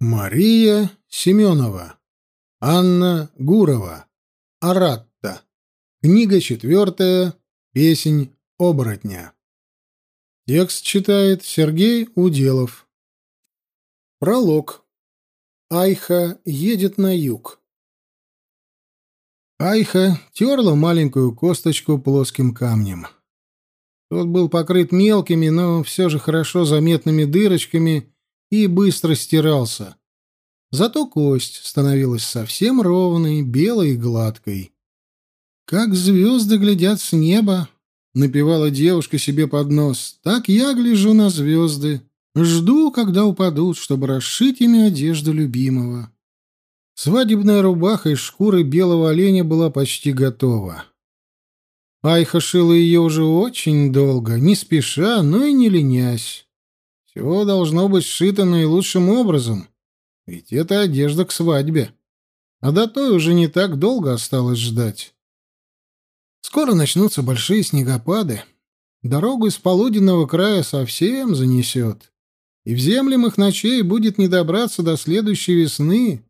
Мария Семенова. Анна Гурова. Аратта. Книга четвертая. Песнь оборотня. Текст читает Сергей Уделов. Пролог. Айха едет на юг. Айха терла маленькую косточку плоским камнем. Тот был покрыт мелкими, но все же хорошо заметными дырочками и быстро стирался. Зато кость становилась совсем ровной, белой и гладкой. «Как звезды глядят с неба», — напевала девушка себе под нос, — «так я гляжу на звезды, жду, когда упадут, чтобы расшить ими одежду любимого». Свадебная рубаха из шкуры белого оленя была почти готова. Айха шила ее уже очень долго, не спеша, но и не ленясь. Все должно быть сшито наилучшим образом, ведь это одежда к свадьбе. А до той уже не так долго осталось ждать. Скоро начнутся большие снегопады. Дорогу из полуденного края совсем занесет. И в землях ночей будет не добраться до следующей весны.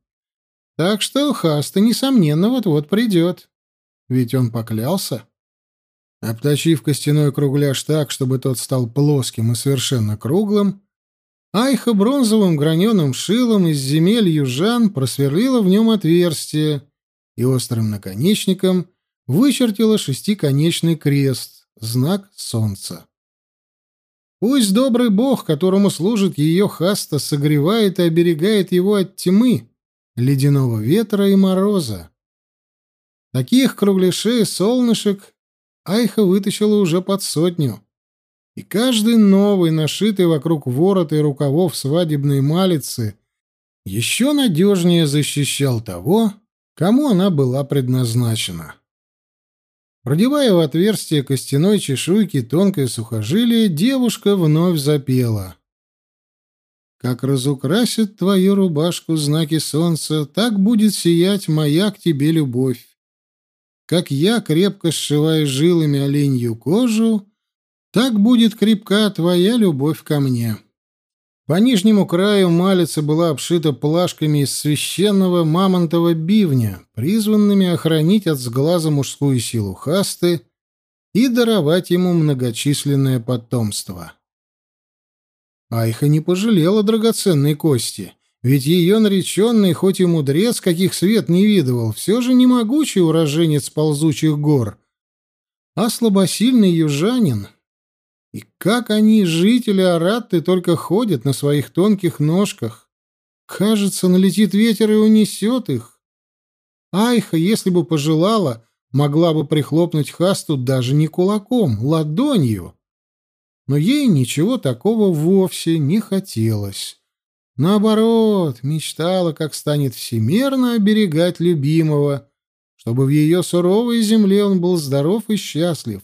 Так что Хаста, несомненно, вот-вот придет. Ведь он поклялся. Обточив костяной кругляш так, чтобы тот стал плоским и совершенно круглым, Айха бронзовым граненым шилом из земель южан просверлила в нем отверстие и острым наконечником вычертила шестиконечный крест, знак солнца. Пусть добрый бог, которому служит ее хаста, согревает и оберегает его от тьмы, ледяного ветра и мороза. Таких кругляшей солнышек Айха вытащила уже под сотню. И каждый новый, нашитый вокруг ворота и рукавов свадебной малицы, еще надежнее защищал того, кому она была предназначена. Продевая в отверстие костяной чешуйки тонкое сухожилие, девушка вновь запела. «Как разукрасит твою рубашку знаки солнца, так будет сиять моя к тебе любовь. Как я крепко сшиваю жилами оленью кожу, так будет крепка твоя любовь ко мне. По нижнему краю малица была обшита плашками из священного мамонтового бивня, призванными охранить от сглаза мужскую силу хасты и даровать ему многочисленное потомство. Айха не пожалела драгоценной кости — ведь ее нареченный, хоть и мудрец, каких свет не видывал, все же не могучий уроженец ползучих гор, а слабосильный южанин. И как они, жители Аратты, только ходят на своих тонких ножках. Кажется, налетит ветер и унесет их. Айха, если бы пожелала, могла бы прихлопнуть Хасту даже не кулаком, ладонью. Но ей ничего такого вовсе не хотелось. Наоборот, мечтала, как станет всемерно оберегать любимого, чтобы в ее суровой земле он был здоров и счастлив.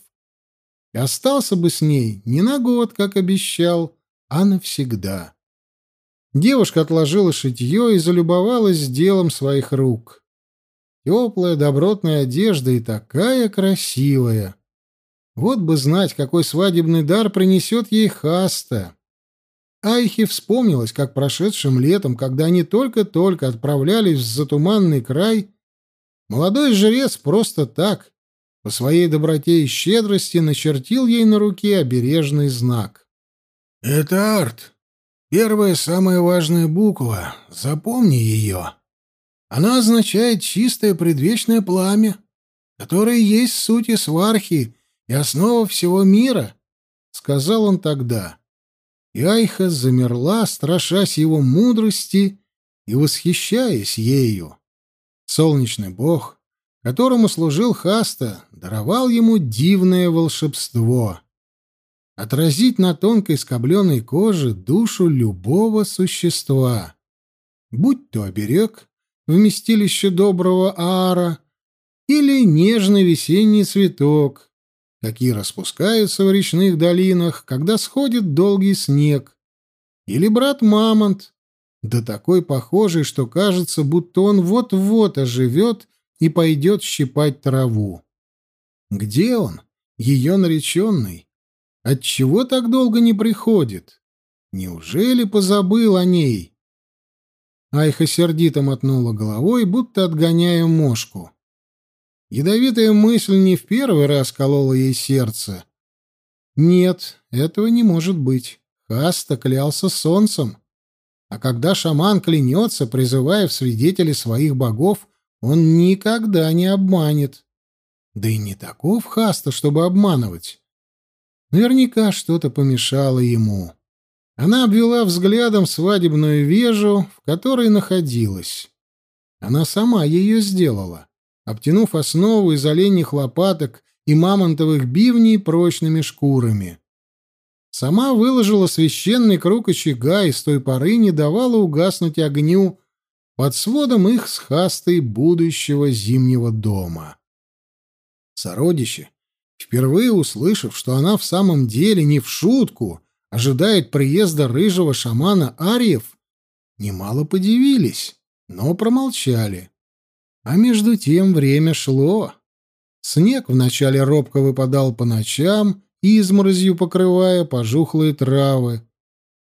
И остался бы с ней не на год, как обещал, а навсегда. Девушка отложила шитье и залюбовалась делом своих рук. Теплая, добротная одежда и такая красивая. Вот бы знать, какой свадебный дар принесет ей Хаста. Айхе вспомнилось, как прошедшим летом, когда они только-только отправлялись в затуманный край, молодой жрец просто так, по своей доброте и щедрости, начертил ей на руке обережный знак. «Это арт. Первая самая важная буква. Запомни ее. Она означает чистое предвечное пламя, которое есть суть и свархи и основа всего мира», — сказал он тогда. И Айха замерла, страшась его мудрости и восхищаясь ею. Солнечный бог, которому служил Хаста, даровал ему дивное волшебство — отразить на тонкой скобленной коже душу любого существа, будь то оберег, вместилище доброго Аара или нежный весенний цветок — какие распускаются в речных долинах, когда сходит долгий снег. Или брат-мамонт, да такой похожий, что кажется, будто он вот-вот оживет и пойдет щипать траву. Где он, ее нареченный? Отчего так долго не приходит? Неужели позабыл о ней? Айха сердито мотнула головой, будто отгоняя мошку. Ядовитая мысль не в первый раз колола ей сердце. Нет, этого не может быть. Хаста клялся солнцем. А когда шаман клянется, призывая в свидетели своих богов, он никогда не обманет. Да и не таков Хаста, чтобы обманывать. Наверняка что-то помешало ему. Она обвела взглядом свадебную вежу, в которой находилась. Она сама ее сделала, обтянув основу из оленьих лопаток и мамонтовых бивней прочными шкурами. Сама выложила священный круг очага и с той поры не давала угаснуть огню под сводом их с хастой будущего зимнего дома. Сородичи, впервые услышав, что она в самом деле не в шутку ожидает приезда рыжего шамана Ариев, немало подивились, но промолчали. А между тем время шло. Снег вначале робко выпадал по ночам, изморозью покрывая пожухлые травы.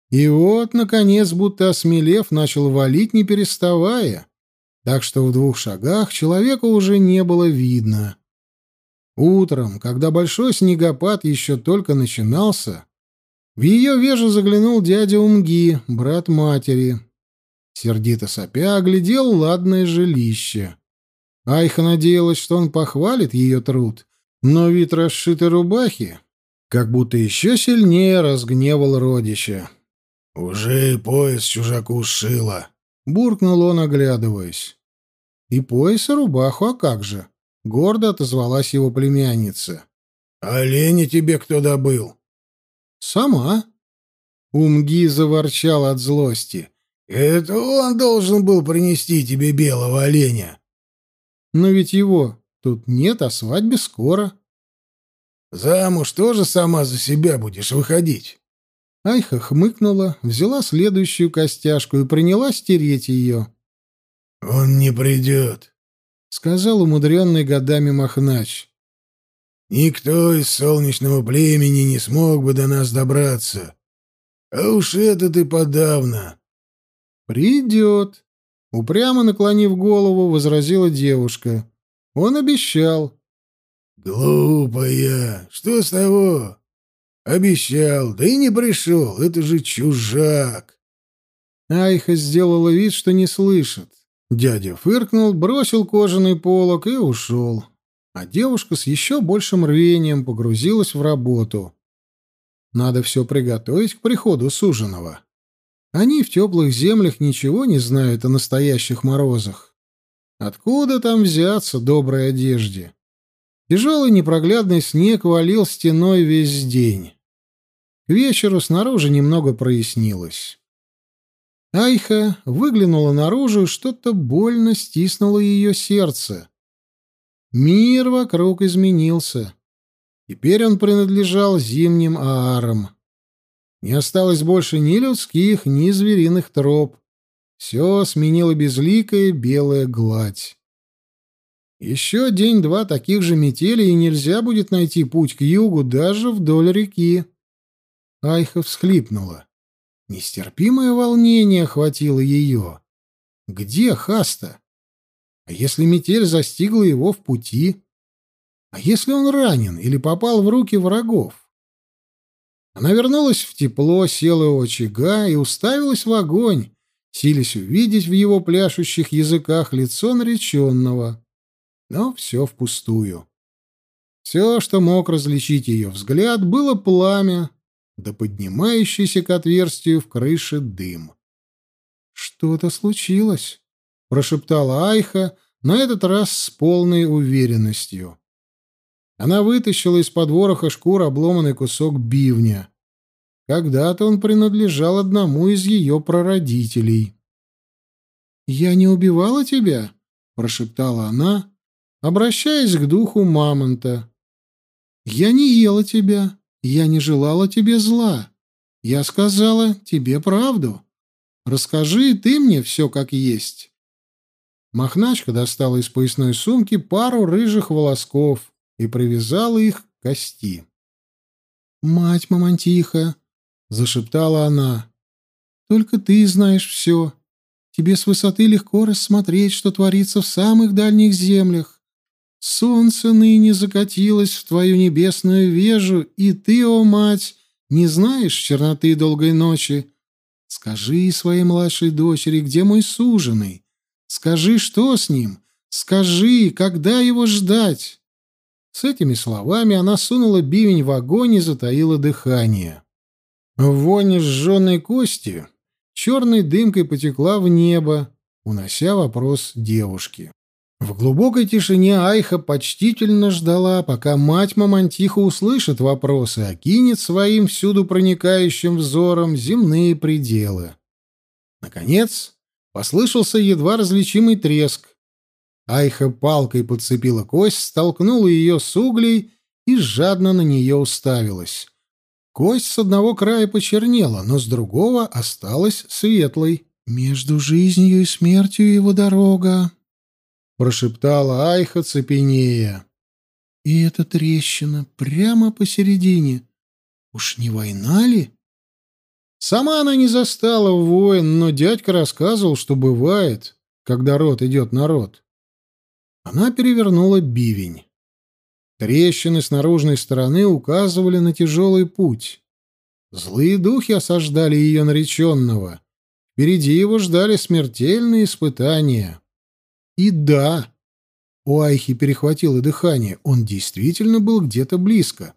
И вот, наконец, будто осмелев, начал валить, не переставая, так что в двух шагах человека уже не было видно. Утром, когда большой снегопад еще только начинался, в ее вежу заглянул дядя Умги, брат матери. Сердито сопя оглядел ладное жилище. Айха надеялась, что он похвалит ее труд, но вид расшитой рубахи как будто еще сильнее разгневал родича. «Уже и пояс чужаку сшила», — буркнул он, оглядываясь. «И пояс, и рубаху, а как же?» — гордо отозвалась его племянница. «Олени тебе кто добыл?» «Сама». Умги заворчал от злости. «Это он должен был принести тебе белого оленя». «Но ведь его тут нет, а свадьбе скоро». «Замуж тоже сама за себя будешь выходить». Айха хмыкнула, взяла следующую костяшку и принялась тереть ее. «Он не придет», — сказал умудренный годами Махнач. «Никто из солнечного племени не смог бы до нас добраться. А уж это ты подавно». «Придет», — упрямо наклонив голову, возразила девушка. «Он обещал». «Глупая! Что с того? Обещал, да и не пришел. Это же чужак. Айха сделала вид, что не слышит. Дядя фыркнул, бросил кожаный полог и ушел. А девушка с еще большим рвением погрузилась в работу. Надо все приготовить к приходу суженого. Они в теплых землях ничего не знают о настоящих морозах. Откуда там взяться доброй одежде? Тяжелый непроглядный снег валил стеной весь день. К вечеру снаружи немного прояснилось. Айха выглянула наружу, и что-то больно стиснуло ее сердце. Мир вокруг изменился. Теперь он принадлежал зимним аарам. Не осталось больше ни людских, ни звериных троп. Все сменила безликая белая гладь. Еще день-два таких же метелей, и нельзя будет найти путь к югу даже вдоль реки. Айха всхлипнула. Нестерпимое волнение охватило ее. Где Хаста? А если метель застигла его в пути? А если он ранен или попал в руки врагов? Она вернулась в тепло, села у очага и уставилась в огонь, силясь увидеть в его пляшущих языках лицо нареченного. Но все впустую. Все, что мог различить ее взгляд, было пламя, да поднимающийся к отверстию в крыше дым. «Что-то случилось», — прошептала Айха, на этот раз с полной уверенностью. Она вытащила из-под вороха шкур обломанный кусок бивня. Когда-то он принадлежал одному из ее прародителей. «Я не убивала тебя?» — прошептала она, обращаясь к духу мамонта. «Я не ела тебя, я не желала тебе зла. Я сказала тебе правду. Расскажи ты мне все как есть. Мохначка достала из поясной сумки пару рыжих волосков и привязала их к кости. «Мать Мамонтиха!» — зашептала она. «Только ты знаешь все. Тебе с высоты легко рассмотреть, что творится в самых дальних землях. Солнце ныне закатилось в твою небесную вежу, и ты, о мать, не знаешь черноты долгой ночи. Скажи своей младшей дочери, где мой суженый? Скажи, что с ним? Скажи, когда его ждать?» С этими словами она сунула бивень в огонь и затаила дыхание. Вонь сжженной кости черной дымкой потекла в небо, унося вопрос девушки. В глубокой тишине Айха почтительно ждала, пока мать Мамонтиха услышит вопросы, а кинет своим всюду проникающим взором земные пределы. Наконец послышался едва различимый треск. Айха палкой подцепила кость, столкнула ее с углей и жадно на нее уставилась. Кость с одного края почернела, но с другого осталась светлой. «Между жизнью и смертью его дорога», — прошептала Айха цепенея. «И эта трещина прямо посередине. Уж не война ли?» Сама она не застала воин, но дядька рассказывал, что бывает, когда рот идет на рот. Она перевернула бивень. Трещины с наружной стороны указывали на тяжелый путь. Злые духи осаждали ее нареченного. Впереди его ждали смертельные испытания. И да, у Айхи перехватило дыхание, он действительно был где-то близко.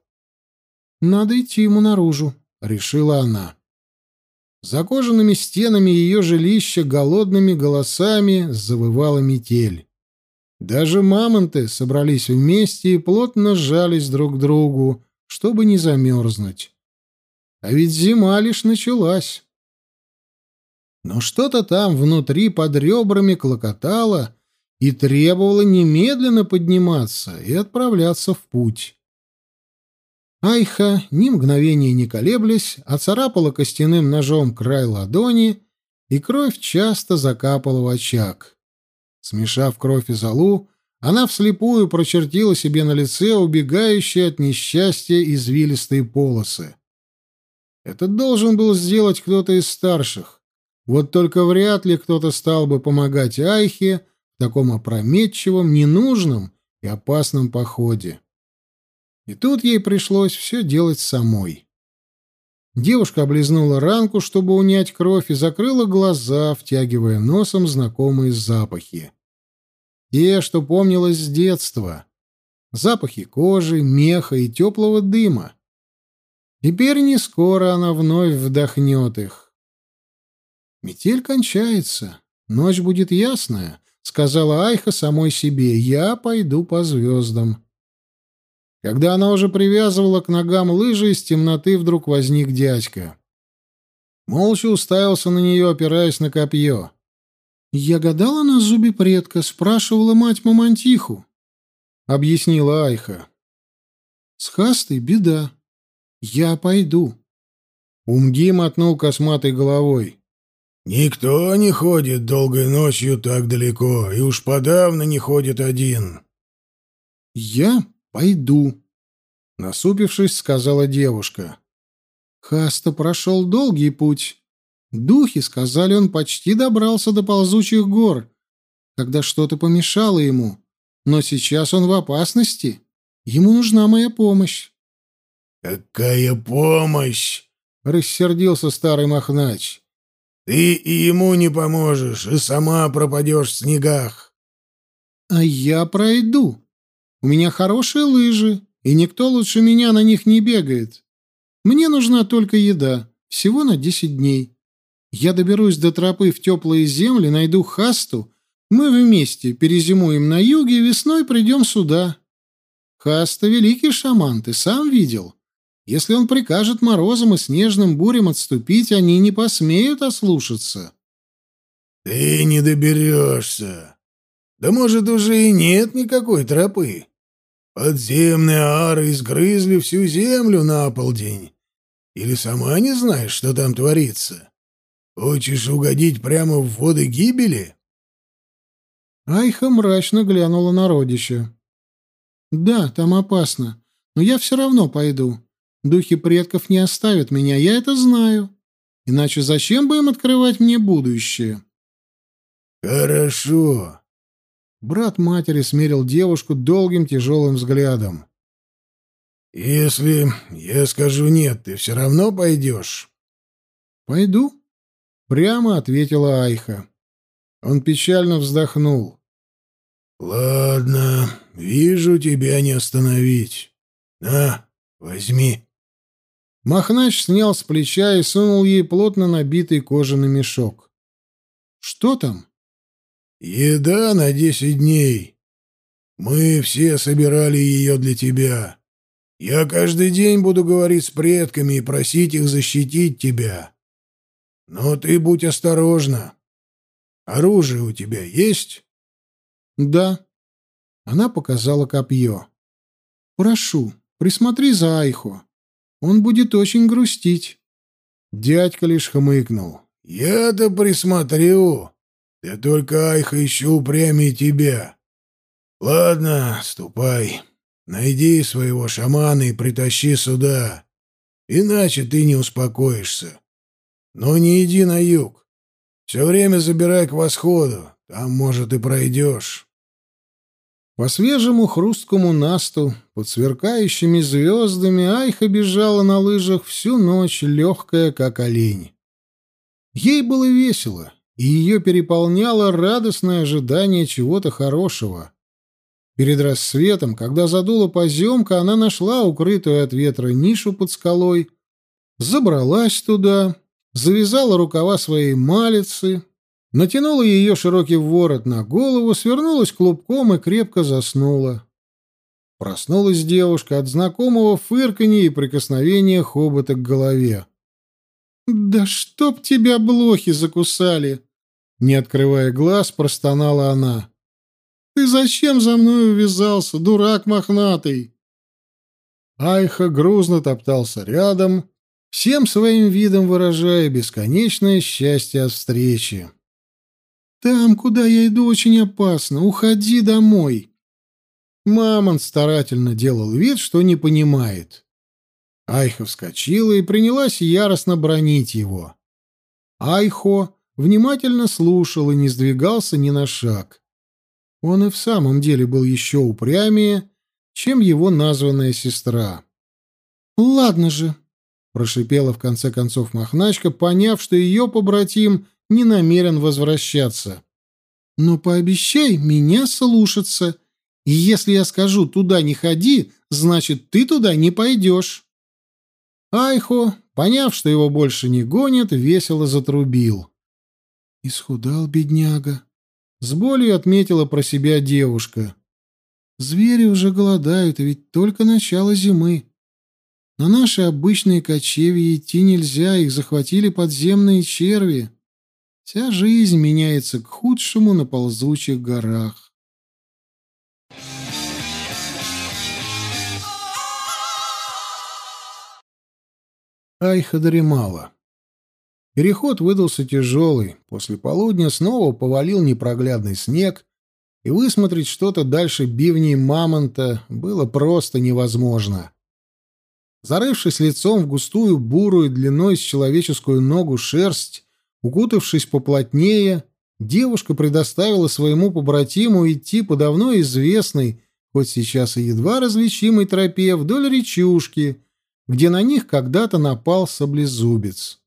«Надо идти ему наружу», — решила она. За кожаными стенами ее жилища голодными голосами завывала метель. Даже мамонты собрались вместе и плотно сжались друг к другу, чтобы не замерзнуть. А ведь зима лишь началась. Но что-то там внутри под ребрами клокотало и требовало немедленно подниматься и отправляться в путь. Айха, ни мгновения не колеблясь, оцарапала костяным ножом край ладони, и кровь часто закапала в очаг. Смешав кровь и золу, она вслепую прочертила себе на лице убегающие от несчастья извилистые полосы. Это должен был сделать кто-то из старших. Вот только вряд ли кто-то стал бы помогать Айхе в таком опрометчивом, ненужном и опасном походе. И тут ей пришлось все делать самой. Девушка облизнула ранку, чтобы унять кровь, и закрыла глаза, втягивая носом знакомые запахи. Те, что помнилось с детства. Запахи кожи, меха и теплого дыма. Теперь не скоро она вновь вдохнет их. «Метель кончается, ночь будет ясная», — сказала Айха самой себе. «Я пойду по звездам». Когда она уже привязывала к ногам лыжи, из темноты вдруг возник дядька. Молча уставился на нее, опираясь на копье. «Я гадала на зубе предка, спрашивала мать Мамонтиху», — объяснила Айха. «С Хастой беда. Я пойду». Умги мотнул косматой головой. «Никто не ходит долгой ночью так далеко, и уж подавно не ходит один». «Я пойду», — насупившись, сказала девушка. Хаста прошел долгий путь. Духи сказали, он почти добрался до ползучих гор, когда что-то помешало ему. Но сейчас он в опасности. Ему нужна моя помощь. «Какая помощь?» — рассердился старый Махнач. «Ты и ему не поможешь, и сама пропадешь в снегах». «А я пройду», у меня хорошие лыжи, и никто лучше меня на них не бегает. Мне нужна только еда, всего на десять дней. Я доберусь до тропы в теплые земли, найду Хасту, мы вместе перезимуем на юге, весной придем сюда. Хаста — великий шаман, ты сам видел. Если он прикажет морозам и снежным бурям отступить, они не посмеют ослушаться. — Ты не доберешься. Да, может, уже и нет никакой тропы. Подземные ары изгрызли всю землю на полдень. Или сама не знаешь, что там творится? Хочешь угодить прямо в воды гибели?» Айха мрачно глянула на родича. «Да, там опасно, но я все равно пойду. Духи предков не оставят меня, я это знаю. Иначе зачем бы им открывать мне будущее?» Хорошо. Брат матери смерил девушку долгим тяжелым взглядом. Если я скажу нет, ты все равно пойдешь? Пойду, прямо ответила Айха. Он печально вздохнул. Ладно, вижу, тебя не остановить. На, возьми. Махнач снял с плеча и сунул ей плотно набитый кожаный мешок. «Что там?» «Еда на десять дней. Мы все собирали ее для тебя. Я каждый день буду говорить с предками и просить их защитить тебя. Но ты будь осторожна. Оружие у тебя есть?» «Да». Она показала копье. «Прошу, присмотри за Айхо. Он будет очень грустить. Дядька лишь хмыкнул. «Я-то присмотрю. Ты только Айха еще упрямее тебя. Ладно, ступай. Найди своего шамана и притащи сюда. Иначе ты не успокоишься. Но не иди на юг. Все время забирай к восходу. Там, может, и пройдешь». По свежему хрусткому насту, под сверкающими звездами, Айха бежала на лыжах всю ночь, легкая, как олень. Ей было весело, и ее переполняло радостное ожидание чего-то хорошего. Перед рассветом, когда задула поземка, она нашла укрытую от ветра нишу под скалой, забралась туда, завязала рукава своей малицы, натянула ее широкий ворот на голову, свернулась клубком и крепко заснула. Проснулась девушка от знакомого фырканья и прикосновения хобота к голове. «Да чтоб тебя блохи закусали!» Не открывая глаз, простонала она. «Ты зачем за мной увязался, дурак мохнатый?» Айха грузно топтался рядом, всем своим видом выражая бесконечное счастье от встречи. «Там, куда я иду, очень опасно. Уходи домой». Мамонт старательно делал вид, что не понимает. Айха вскочила и принялась яростно бронить его. Айхо внимательно слушал и не сдвигался ни на шаг. Он и в самом деле был еще упрямее, чем его названная сестра. «Ладно же», — прошипела в конце концов Мохначка, поняв, что ее побратим не намерен возвращаться. Но пообещай меня слушаться, и если я скажу «туда не ходи», значит, ты туда не пойдешь». Айхо, поняв, что его больше не гонят, весело затрубил. «Исхудал бедняга», — с болью отметила про себя девушка. «Звери уже голодают, ведь только начало зимы. На наши обычные кочевья идти нельзя, их захватили подземные черви». Вся жизнь меняется к худшему на ползучих горах. Айха дремала. Переход выдался тяжелый. После полудня снова повалил непроглядный снег, и высмотреть что-то дальше бивней мамонта было просто невозможно. Зарывшись лицом в густую бурую длиной с человеческую ногу шерсть, Укутавшись поплотнее, девушка предоставила своему побратиму идти по давно известной, хоть сейчас и едва различимой тропе вдоль речушки, где на них когда-то напал саблезубец.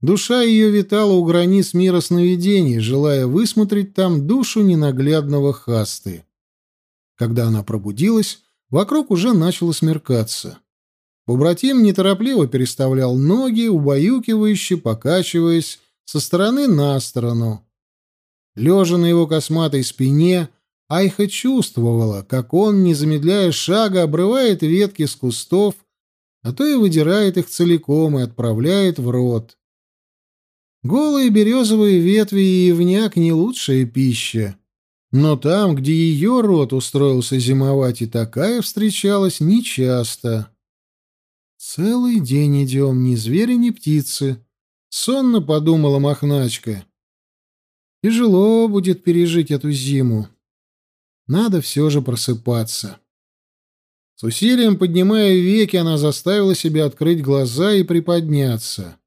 Душа ее витала у границ мира сновидений, желая высмотреть там душу ненаглядного хасты. Когда она пробудилась, вокруг уже начало смеркаться. Побратим неторопливо переставлял ноги, убаюкивающе покачиваясь со стороны на сторону. Лежа на его косматой спине, Айха чувствовала, как он, не замедляя шага, обрывает ветки с кустов, а то и выдирает их целиком и отправляет в рот. Голые березовые ветви и ивняк — не лучшая пища. Но там, где ее рот устроился зимовать, и такая встречалась нечасто. Целый день идем, ни звери, ни птицы. Сонно подумала Мохначка. Тяжело будет пережить эту зиму. Надо все же просыпаться. С усилием поднимая веки, она заставила себя открыть глаза и приподняться.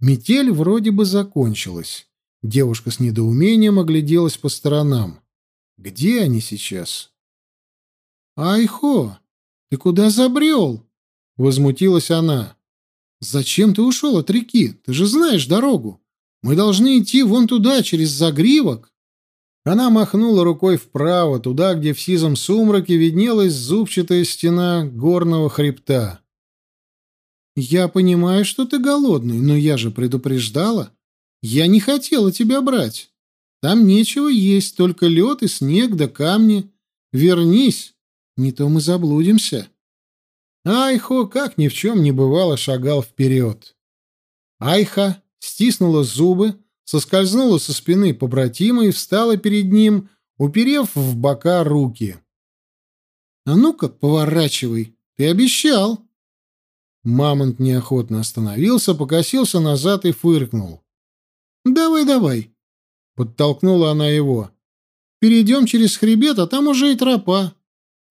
Метель вроде бы закончилась. Девушка с недоумением огляделась по сторонам. Где они сейчас? «Айхо, ты куда забрел?» — возмутилась она. «Зачем ты ушел от реки? Ты же знаешь дорогу. Мы должны идти вон туда, через загривок». Она махнула рукой вправо, туда, где в сизом сумраке виднелась зубчатая стена горного хребта. «Я понимаю, что ты голодный, но я же предупреждала. Я не хотела тебя брать. Там нечего есть, только лед и снег да камни. Вернись, не то мы заблудимся». Айхо, как ни в чем не бывало, шагал вперед. Айха стиснула зубы, соскользнула со спины побратима и встала перед ним, уперев в бока руки. «А ну-ка, поворачивай, ты обещал!» Мамонт неохотно остановился, покосился назад и фыркнул. «Давай, давай!» — подтолкнула она его. «Перейдем через хребет, а там уже и тропа.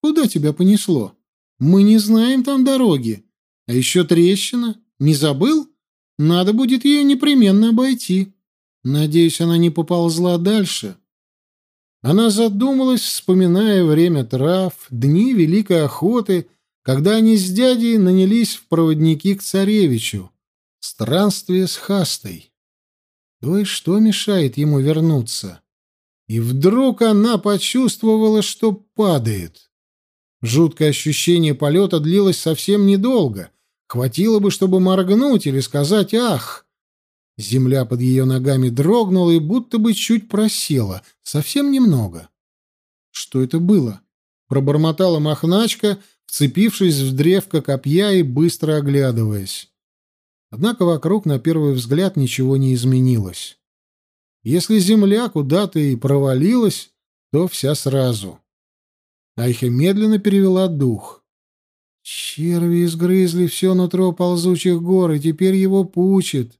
Куда тебя понесло? Мы не знаем там дороги. А еще трещина. Не забыл? Надо будет ее непременно обойти. Надеюсь, она не поползла дальше». Она задумалась, вспоминая время трав, дни Великой Охоты — когда они с дядей нанялись в проводники к царевичу. Странствие с Хастой. То и что мешает ему вернуться? И вдруг она почувствовала, что падает. Жуткое ощущение полета длилось совсем недолго. Хватило бы, чтобы моргнуть или сказать «ах». Земля под ее ногами дрогнула и будто бы чуть просела, совсем немного. Что это было? Пробормотала мохначка, вцепившись в древко копья и быстро оглядываясь. Однако вокруг на первый взгляд ничего не изменилось. Если земля куда-то и провалилась, то вся сразу. Айха медленно перевела дух. Черви изгрызли все нутро ползучих гор, и теперь его пучит.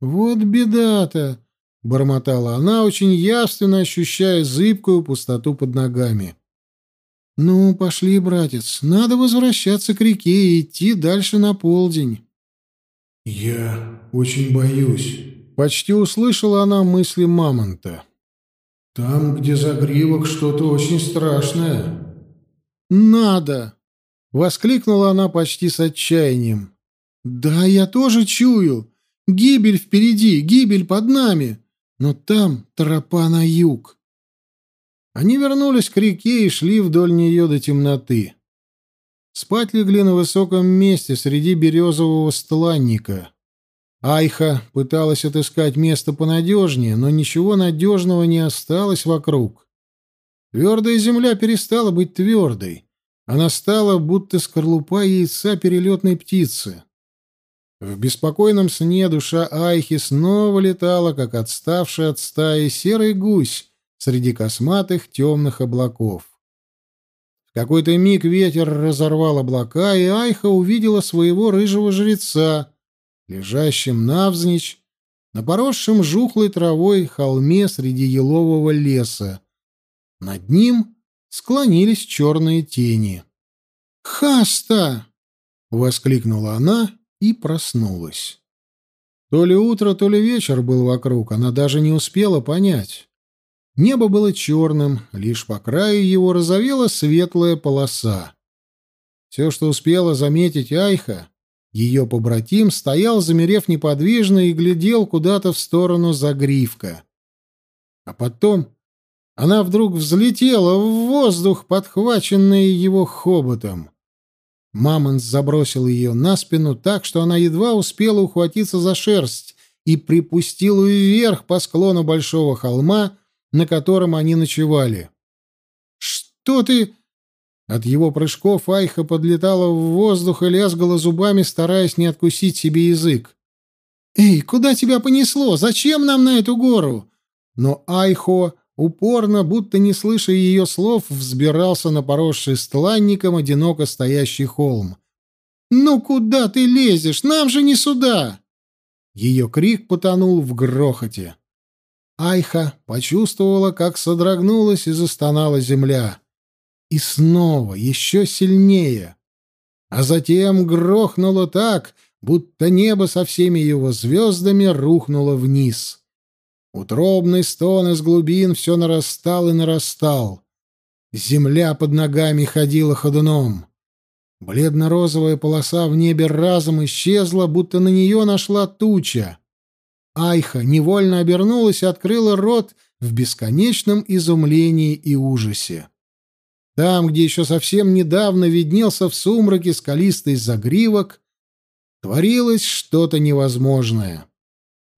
Вот беда-то! — бормотала она, очень явственно ощущая зыбкую пустоту под ногами. «Ну, пошли, братец, надо возвращаться к реке и идти дальше на полдень». «Я очень боюсь», — почти услышала она мысли мамонта. «Там, где загривок, что-то очень страшное». «Надо!» — воскликнула она почти с отчаянием. «Да, я тоже чую. Гибель впереди, гибель под нами. Но там тропа на юг». Они вернулись к реке и шли вдоль нее до темноты. Спать легли на высоком месте среди березового стланника. Айха пыталась отыскать место понадежнее, но ничего надежного не осталось вокруг. Твердая земля перестала быть твердой. Она стала будто скорлупа яйца перелетной птицы. В беспокойном сне душа Айхи снова летала, как отставший от стаи серый гусь, среди косматых темных облаков. В какой-то миг ветер разорвал облака, и Айха увидела своего рыжего жреца, лежащим навзничь на поросшем жухлой травой холме среди елового леса. Над ним склонились черные тени. «Хаста!» — воскликнула она и проснулась. То ли утро, то ли вечер был вокруг, она даже не успела понять. Небо было черным, лишь по краю его разовела светлая полоса. Все, что успела заметить Айха, ее побратим стоял, замерев неподвижно, и глядел куда-то в сторону загривка. А потом она вдруг взлетела в воздух, подхваченная его хоботом. Мамонт забросил ее на спину так, что она едва успела ухватиться за шерсть и припустила вверх по склону большого холма, на котором они ночевали. «Что ты...» От его прыжков Айха подлетала в воздух и лязгала зубами, стараясь не откусить себе язык. «Эй, куда тебя понесло? Зачем нам на эту гору?» Но Айхо, упорно, будто не слыша ее слов, взбирался на поросший стланником одиноко стоящий холм. «Ну куда ты лезешь? Нам же не сюда!» Ее крик потонул в грохоте. Айха почувствовала, как содрогнулась и застонала земля. И снова, еще сильнее. А затем грохнуло так, будто небо со всеми его звездами рухнуло вниз. Утробный стон из глубин все нарастал и нарастал. Земля под ногами ходила ходуном. Бледно-розовая полоса в небе разом исчезла, будто на нее нашла туча. Айха невольно обернулась и открыла рот в бесконечном изумлении и ужасе. Там, где еще совсем недавно виднелся в сумраке скалистый загривок, творилось что-то невозможное.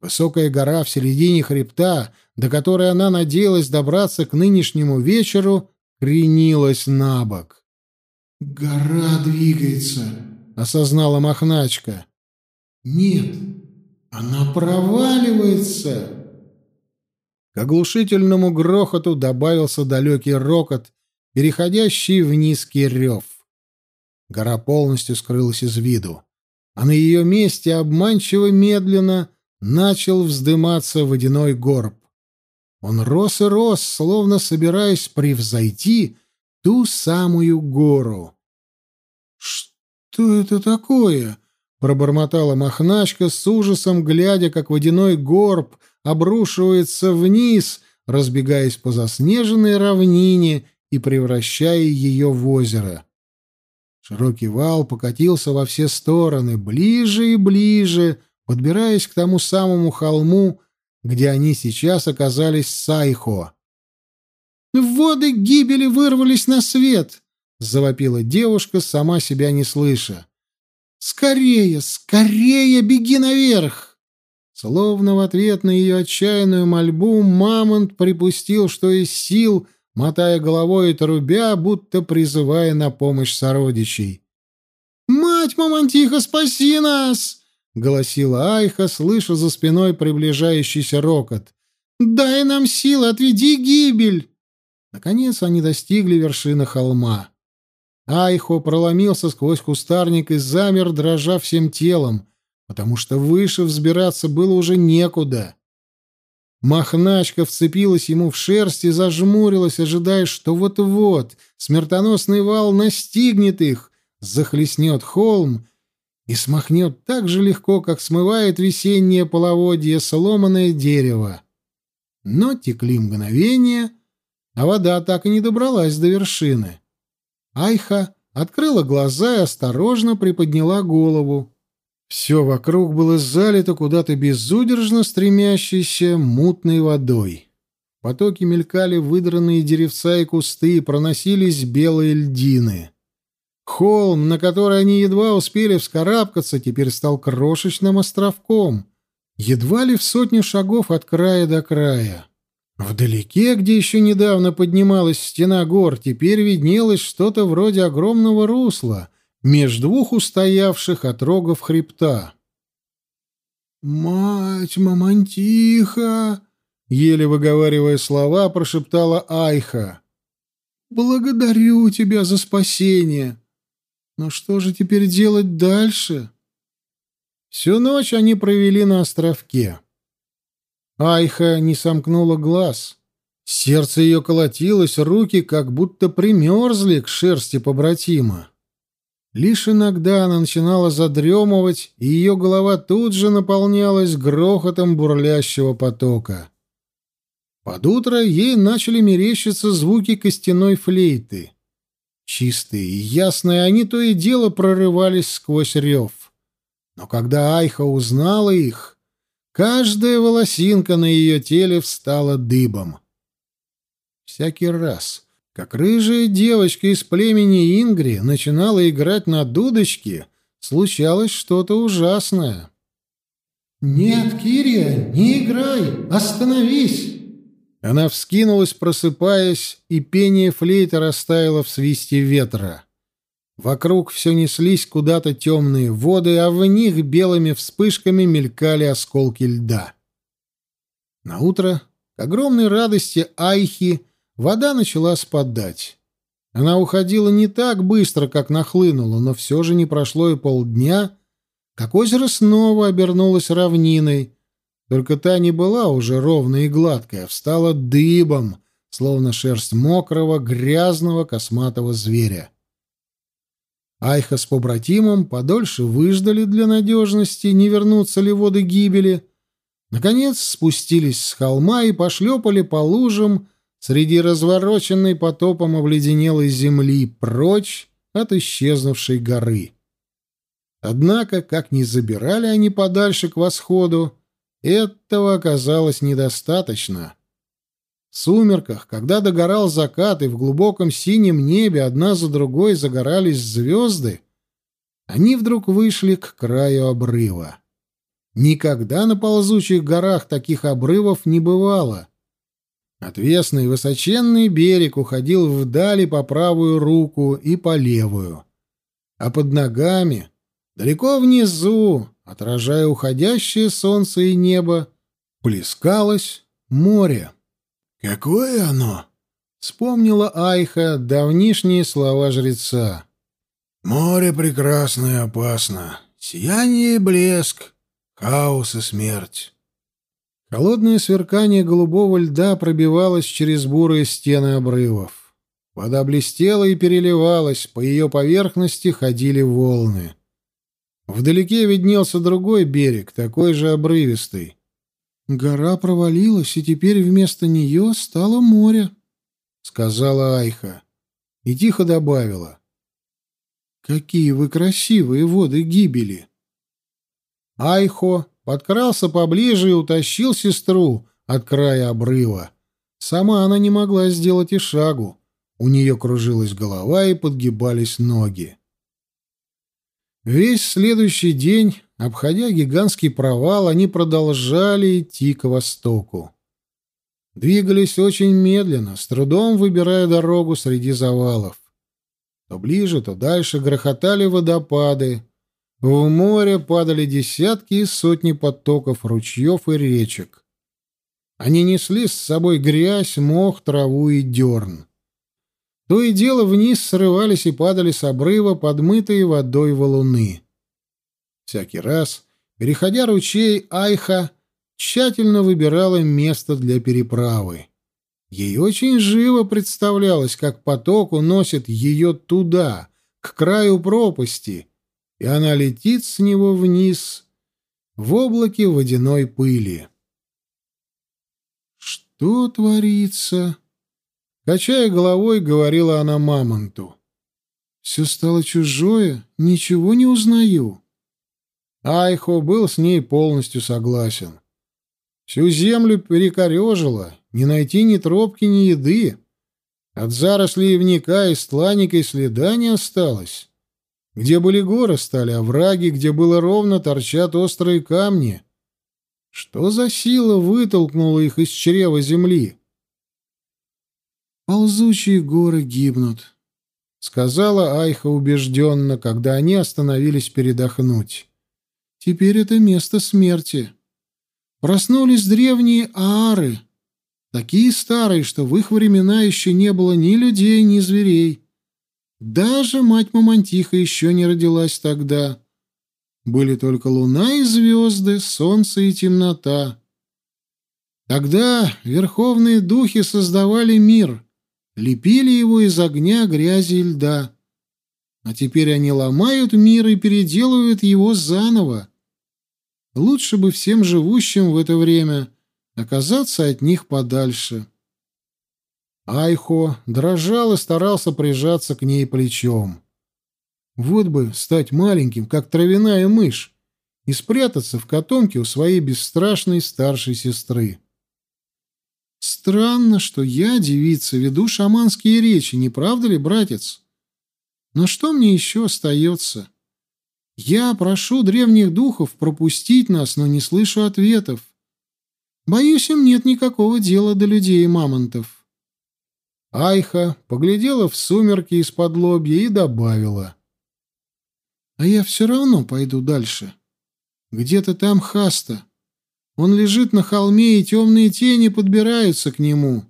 Высокая гора в середине хребта, до которой она надеялась добраться к нынешнему вечеру, кренилась на бок. «Гора двигается», — осознала Мохначка. «Нет, она проваливается». К оглушительному грохоту добавился далекий рокот, переходящий в низкий рев. Гора полностью скрылась из виду, а на ее месте обманчиво медленно начал вздыматься водяной горб. Он рос и рос, словно собираясь превзойти ту самую гору. «Что это такое?» — пробормотала Мохначка с ужасом, глядя, как водяной горб обрушивается вниз, разбегаясь по заснеженной равнине и превращая ее в озеро. Широкий вал покатился во все стороны, ближе и ближе, подбираясь к тому самому холму, где они сейчас оказались с Сайхо. «Воды гибели вырвались на свет!» — завопила девушка, сама себя не слыша. «Скорее, скорее беги наверх!» Словно в ответ на ее отчаянную мольбу Мамонт припустил, что из сил, мотая головой и трубя, будто призывая на помощь сородичей. «Мать Мамонтиха, спаси нас!» — голосила Айха, слыша за спиной приближающийся рокот. «Дай нам силы, отведи гибель!» Наконец они достигли вершины холма. Айхо проломился сквозь кустарник и замер, дрожа всем телом, потому что выше взбираться было уже некуда. Мохначка вцепилась ему в шерсть и зажмурилась, ожидая, что вот-вот смертоносный вал настигнет их, захлестнет холм и смахнет так же легко, как смывает весеннее половодье сломанное дерево. Но текли мгновения, а вода так и не добралась до вершины. Айха открыла глаза и осторожно приподняла голову. Все вокруг было залито куда-то безудержно стремящейся мутной водой. Потоки мелькали выдранные деревца и кусты, проносились белые льдины. Холм, на который они едва успели вскарабкаться, теперь стал крошечным островком, едва ли в сотню шагов от края до края. Вдалеке, где еще недавно поднималась стена гор, теперь виднелось что-то вроде огромного русла меж двух устоявших отрогов хребта. «Мать Мамонтиха!» — еле выговаривая слова, прошептала Айха. «Благодарю тебя за спасение!» Но что же теперь делать дальше? Всю ночь они провели на островке. Айха не сомкнула глаз. Сердце ее колотилось, руки как будто примерзли к шерсти побратима. Лишь иногда она начинала задремывать, и ее голова тут же наполнялась грохотом бурлящего потока. Под утро ей начали мерещиться звуки костяной флейты. Чистые и ясные они то и дело прорывались сквозь рев. Но когда Айха узнала их, каждая волосинка на ее теле встала дыбом. Всякий раз, как рыжая девочка из племени Ингри начинала играть на дудочке, случалось что-то ужасное. «Нет, Кирия, не играй! Остановись!» Она вскинулась, просыпаясь, и пение флейта растаяло в свисте ветра. Вокруг все неслись куда-то темные воды, а в них белыми вспышками мелькали осколки льда. Наутро, к огромной радости Айхи, вода начала спадать. Она уходила не так быстро, как нахлынула, но все же не прошло и полдня, как озеро снова обернулось равниной, только та не была уже ровной и гладкой, а встала дыбом, словно шерсть мокрого, грязного, косматого зверя. Айха с побратимом подольше выждали для надежности, не вернутся ли воды гибели, Наконец спустились с холма и пошлепали по лужам среди развороченной потопом обледенелой земли прочь от исчезнувшей горы. Однако, как ни забирали они подальше к восходу, этого оказалось недостаточно. В сумерках, когда догорал закат и в глубоком синем небе одна за другой загорались звезды, они вдруг вышли к краю обрыва. Никогда на ползучих горах таких обрывов не бывало. Отвесный высоченный берег уходил вдали по правую руку и по левую. А под ногами, далеко внизу, отражая уходящее солнце и небо, плескалось море. «Какое оно?» — вспомнила Айха давнишние слова жреца. «Море прекрасно и опасно. Сияние и блеск, хаос и смерть». Холодное сверкание голубого льда пробивалось через бурые стены обрывов. Вода блестела и переливалась, по ее поверхности ходили волны. Вдалеке виднелся другой берег, такой же обрывистый. «Гора провалилась, и теперь вместо нее стало море», — сказала Айха. И тихо добавила. «Какие вы красивые воды гибели!» Айхо подкрался поближе и утащил сестру от края обрыва. Сама она не могла сделать и шагу. У нее кружилась голова и подгибались ноги. Весь следующий день, обходя гигантский провал, они продолжали идти к востоку. Двигались очень медленно, с трудом выбирая дорогу среди завалов. То ближе, то дальше грохотали водопады. В море падали десятки и сотни потоков, ручьев и речек. Они несли с собой грязь, мох, траву и дерн. То и дело вниз срывались и падали с обрыва подмытые водой валуны. Всякий раз, переходя ручей, Айха тщательно выбирала место для переправы. Ей очень живо представлялось, как поток уносит ее туда, к краю пропасти, и она летит с него вниз в облаке водяной пыли. «Что творится?» Качая головой, говорила она мамонту. «Все стало чужое, ничего не узнаю». Айхо был с ней полностью согласен. Всю землю перекорежило, не найти ни тропки, ни еды. От зарослей ивника и стланника и следа не осталось. Где были горы, стали овраги, где было ровно, торчат острые камни. Что за сила вытолкнула их из чрева земли? «Ползучие горы гибнут», — сказала Айха убежденно, когда они остановились передохнуть. «Теперь это место смерти. Проснулись древние аары, такие старые, что в их времена еще не было ни людей, ни зверей. Даже мать Мамонтиха еще не родилась тогда. Были только луна и звезды, солнце и темнота». Тогда верховные духи создавали мир, лепили его из огня, грязи и льда. А теперь они ломают мир и переделывают его заново. Лучше бы всем живущим в это время оказаться от них подальше. Айхо дрожал и старался прижаться к ней плечом. Вот бы стать маленьким, как травяная мышь, и спрятаться в котомке у своей бесстрашной старшей сестры. Странно, что я, девица, веду шаманские речи, не правда ли, братец? Но что мне еще остается? Я прошу древних духов пропустить нас, но не слышу ответов. Боюсь, им нет никакого дела до людей и мамонтов. Айха поглядела в сумерки из-под лобья и добавила. А я все равно пойду дальше. Где-то там Хаста. Он лежит на холме, и темные тени подбираются к нему.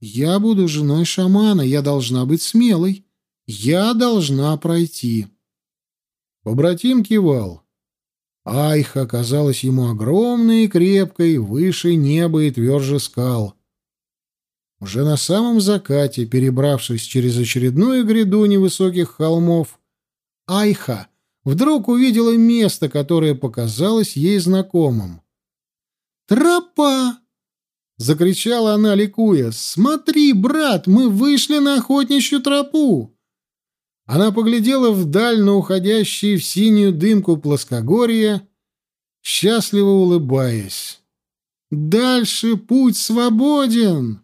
Я буду женой шамана, я должна быть смелой. Я должна пройти. Побратим кивал. Айха оказалась ему огромной и крепкой, выше неба и тверже скал. Уже на самом закате, перебравшись через очередную гряду невысоких холмов, Айха вдруг увидела место, которое показалось ей знакомым. Тропа! Закричала она, ликуя. «Смотри, брат, мы вышли на охотничью тропу!» Она поглядела вдаль на уходящие в синюю дымку плоскогорья, счастливо улыбаясь. «Дальше путь свободен!»